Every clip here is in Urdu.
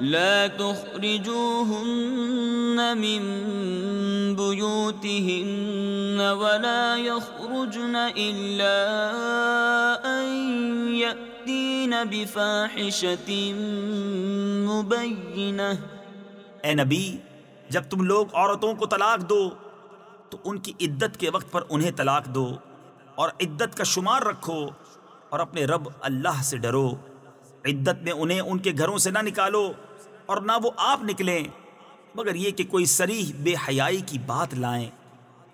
لا تخرجوهن من بيوتهن ولا يخرجن إلا أن يأتين بفاحشة مبينة. اے نبی، جب تم لوگ عورتوں کو طلاق دو، تو ان کی عدت کے وقت پر انہیں طلاق دو اور عدت کا شمار رکھو اور اپنے رب اللہ سے ڈرو۔ عدت میں انہیں ان کے گھروں سے نہ نکالو۔ اور نہ وہ آپ نکلیں مگر یہ کہ کوئی سریح بے حیائی کی بات لائیں۔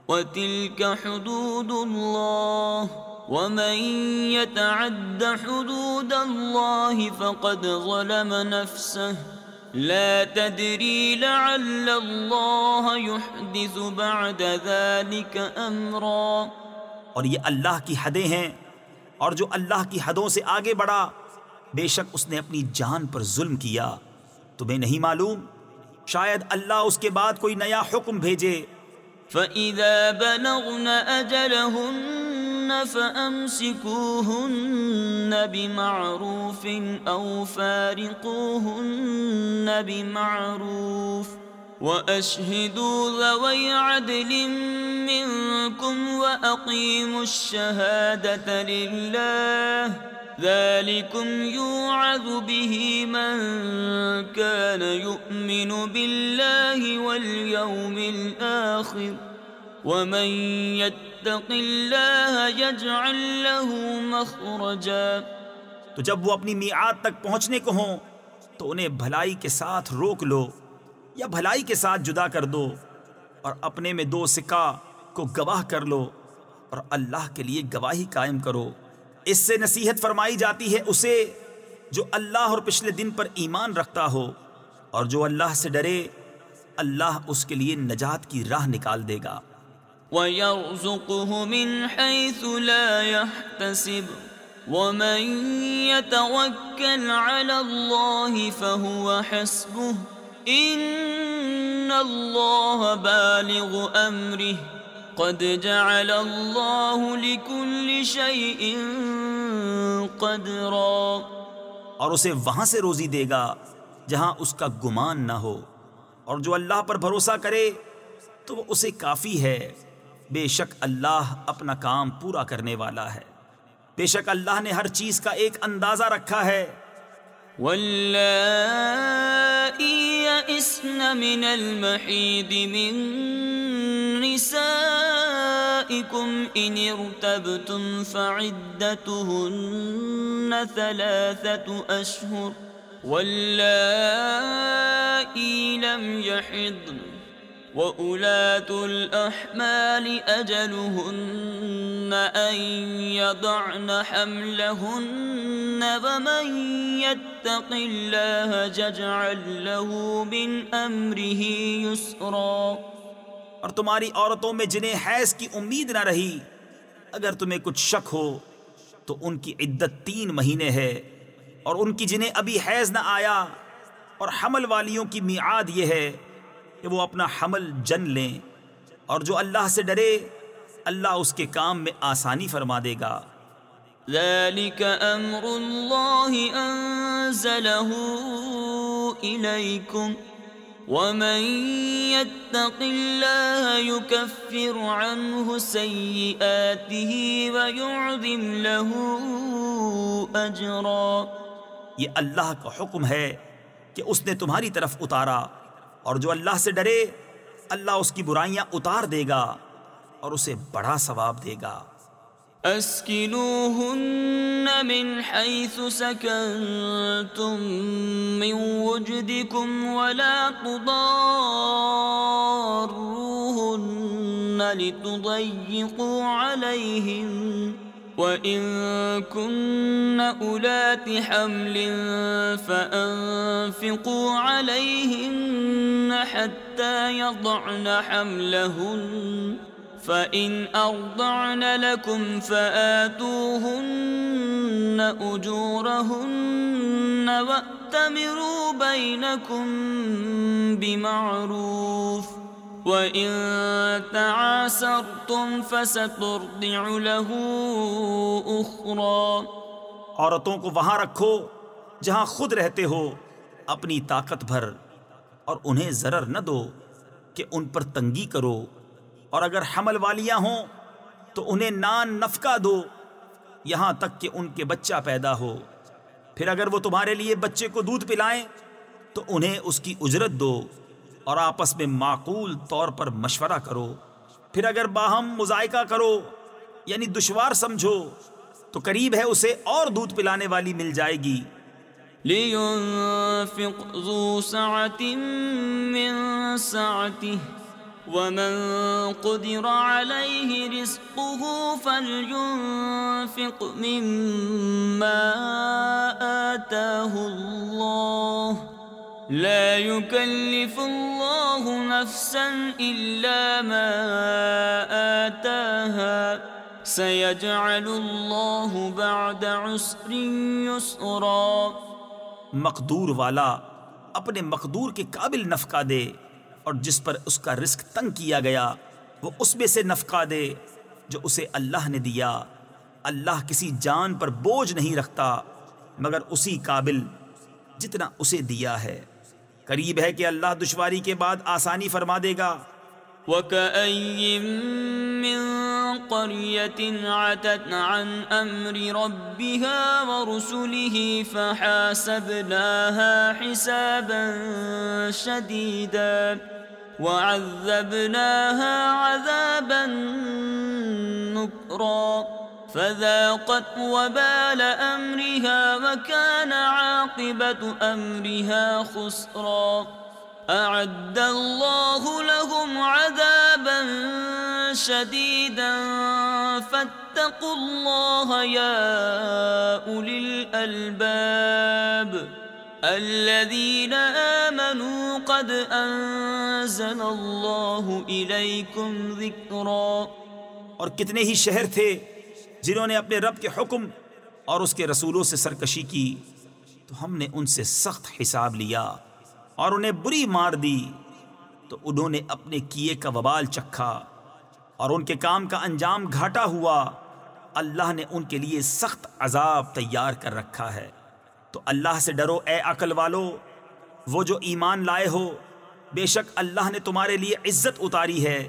وتلك حدود الله ومن يتعد حدود الله فقد ظلم نفسه لا تدري لعل الله يحدث بعد ذلك امرا اور یہ اللہ کی حدیں ہیں اور جو اللہ کی حدوں سے آگے بڑھا بے شک اس نے اپنی جان پر ظلم کیا۔ تمہیں نہیں معلوم؟ شاید اللہ اس کے بعد کوئی نیا حکم بھیجے۔ فَإِذَا بَلَغْنَ أَجَلَهُنَّ فَأَمْسِكُوهُنَّ بِمَعْرُوفٍ أَوْ فَارِقُوهُنَّ بِمَعْرُوفٍ وَأَشْهِدُوا ذَوَيْ عَدْلٍ مِّنكُمْ وَأَقِيمُوا الشَّهَادَةَ لِلَّهِ ذلكم يوعظ به من كان يؤمن بالله واليوم الآخر ومن يتق الله يجعل له مخرجا تو جب وہ اپنی میعاد تک پہنچنے کو ہوں، تو انہیں بھلائی کے ساتھ روک لو یا بھلائی کے ساتھ جدا کر دو اور اپنے میں دو سکہ کو گواہ کر لو اور اللہ کے لیے گواہی قائم کرو۔ اس سے نصیحت فرمائی جاتی ہے اسے جو اللہ اور پچھلے دن پر ایمان رکھتا ہو اور جو اللہ سے ڈرے، اللہ اس کے لیے نجات کی راہ نکال دے گا۔ ويرزقه من حيث لا يحتسب۔ ومن يتوكل على الله فهو حسبه۔ إن الله بالغ أمره۔ قد جعل الله لكل شيء قدرا اور اسے وہاں سے روزی دے گا جہاں اس کا گمان نہ ہو۔ اور جو اللہ پر بھروسہ کرے تو وہ اسے کافی ہے۔ بے شک اللہ اپنا کام پورا کرنے والا ہے۔ بے شک اللہ نے ہر چیز کا ایک اندازہ رکھا ہے۔ واللائي يئسن من المحيد من نسائكم إن ارتبتم فعدتهن ثلاثة أشهر واللائي لم يحضن وأولاة الأحمال أجلهن أن يضعن حملهن ومن يتق الله يجعل له من أمره يسرا اور تمہاری عورتوں میں جنہیں حیض کی امید نہ رہی، اگر تمہیں کچھ شک ہو، تو ان کی عدت تین مہینے ہے، اور ان کی جنہیں ابھی حیض نہ آیا، اور حمل والیوں کی میعاد یہ ہے کہ وہ اپنا حمل جن لیں، اور جو اللہ سے ڈرے، اللہ اس کے کام میں آسانی فرما دے گا۔ ذلك أمر الله أنزله إليكم ومن يتق الله يكفر عنه سيئاته ويعظم له أجرا۔ یہ اللہ کا حکم ہے کہ اس نے تمہاری طرف اتارا، اور جو اللہ سے ڈرے، اللہ اس کی برائیاں اتار دے گا اور اسے بڑا ثواب دے گا۔ اسكنوهن من حيث سكنتم من وجدكم ولا تضاروهن لتضيقوا عليهن وإن كن أولات حمل فأنفقوا عليهن حتى يضعن حملهن فإن أرضعن لكم فآتوهن أجورهن وأتمروا بينكم بمعروف وإن تعاسرتم فسترضع له أخرى عورتوں کو وہاں رکھو جہاں خود رہتے ہو، اپنی طاقت بھر اور انہیں ضرر نہ دو کہ ان پر تنگی کرو۔ اور اگر حمل والیاں ہوں تو انہیں نان نفقہ دو، یہاں تک کہ ان کے بچہ پیدا ہو۔ پھر اگر وہ تمہارے لیے بچے کو دودھ پلائیں تو انہیں اس کی اجرت دو اور آپس میں معقول طور پر مشورہ کرو۔ پھر اگر باہم مذائقہ کرو یعنی دشوار سمجھو، تو قریب ہے اسے اور دودھ پلانے والی مل جائے گی۔ لينفق ذو سعة من سعته۔ ومن قدر عليه رزقه فلينفق مما آتاه الله لا يكلف الله نفسا إلا ما آتاها سيجعل الله بعد عسر يسرا مقدور والا اپنے مقدور کے قابل نفقہ دے اور جس پر اس کا رزق تنگ کیا گیا، وہ اس میں سے نفقہ دے جو اسے اللہ نے دیا۔ اللہ کسی جان پر بوجھ نہیں رکھتا، مگر اسی قابل جتنا اسے دیا ہے۔ قریب ہے کہ اللہ دشواری کے بعد آسانی فرما دے گا۔ وكأي مِّن قرية عتت عن أمر ربها ورسله فحاسبناها حسابا شديدا وعذبناها عذابا نكرا فذاقت وبال أمرها وكان عاقبة أمرها خسرا أعد الله لهم عذابا شديدا. فاتقوا الله يا أولي الألباب. الذين آمنوا قد أنزل الله إليكم ذكرا. اور کتنے ہی شہر تھے جنہوں نے اپنے رب کے حکم اور اس کے رسولوں سے سرکشی کی، تو ہم نے ان سے سخت حساب لیا۔ اور انہیں بری مار دی۔ تو انہوں نے اپنے کیے کا وبال چکھا اور ان کے کام کا انجام گھاٹا ہوا۔ اللہ نے ان کے لیے سخت عذاب تیار کر رکھا ہے۔ تو اللہ سے ڈرو اے عقل والو، وہ جو ایمان لائے ہو، بے شک اللہ نے تمہارے لیے عزت اتاری ہے۔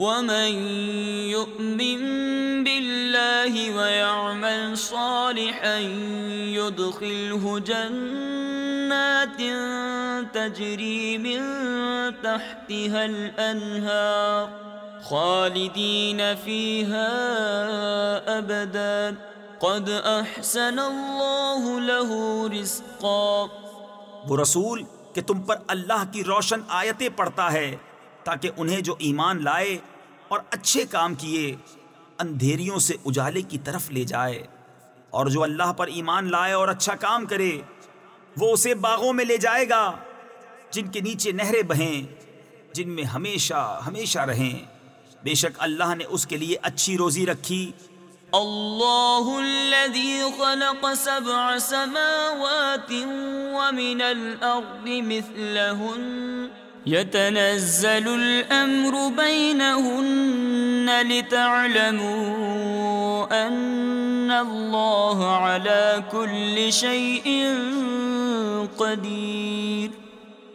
ومن يؤمن بالله ويعمل صالحا يدخله جنات تجري من تحتها الأنهار خالدين فيها أبدا قد أحسن الله له رزقا وہ رسول کہ تم پر اللہ کی روشن آیتیں پڑھتا ہے تاکہ انہیں جو ایمان لائے اور اچھے کام کیے، اندھیریوں سے اجالے کی طرف لے جائے۔ اور جو اللہ پر ایمان لائے اور اچھا کام کرے، وہ اسے باغوں میں لے جائے گا، جن کے نیچے نہریں بہیں، جن میں ہمیشہ ہمیشہ رہیں۔ بے شک اللہ نے اس کے لیے اچھی روزی رکھی۔ الله الذي خلق سبع سماوات ومن الأرض مثلهن يتنزل الأمر بينهن لتعلموا أن الله على كل شيء قدير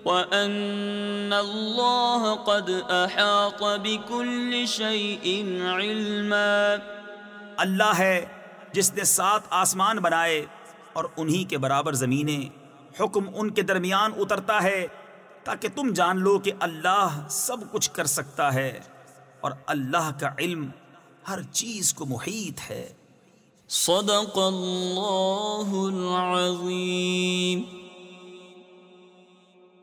وأن الله قد أحاط بكل شيء علما اللہ ہے جس نے سات آسمان بنائے اور انہی کے برابر زمینیں، حکم ان کے درمیان اترتا ہے تاکہ تم جان لو کہ اللہ سب کچھ کر سکتا ہے اور اللہ کا علم ہر چیز کو محیط ہے۔ صدق اللہ العظیم۔